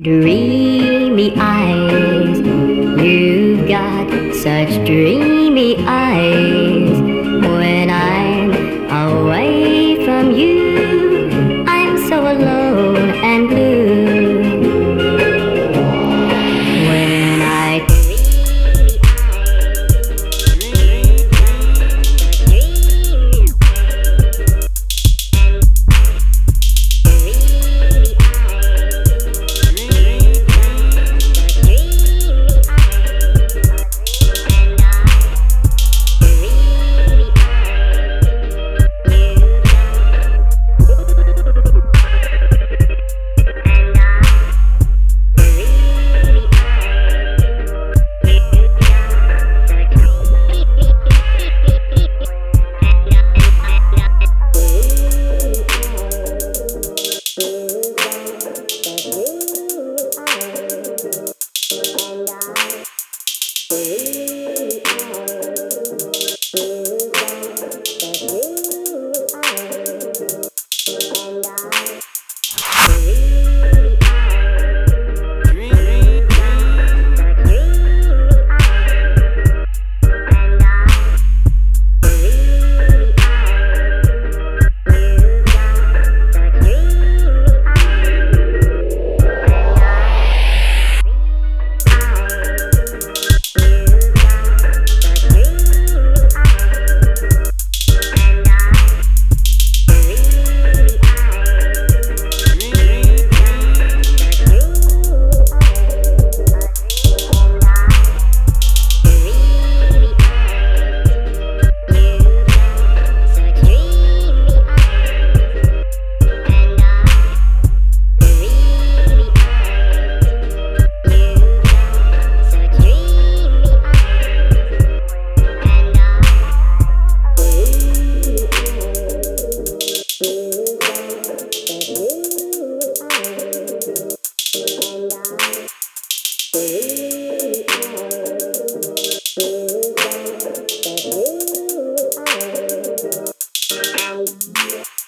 Dreamy eyes, you've got such dreamy eyes. Yeah.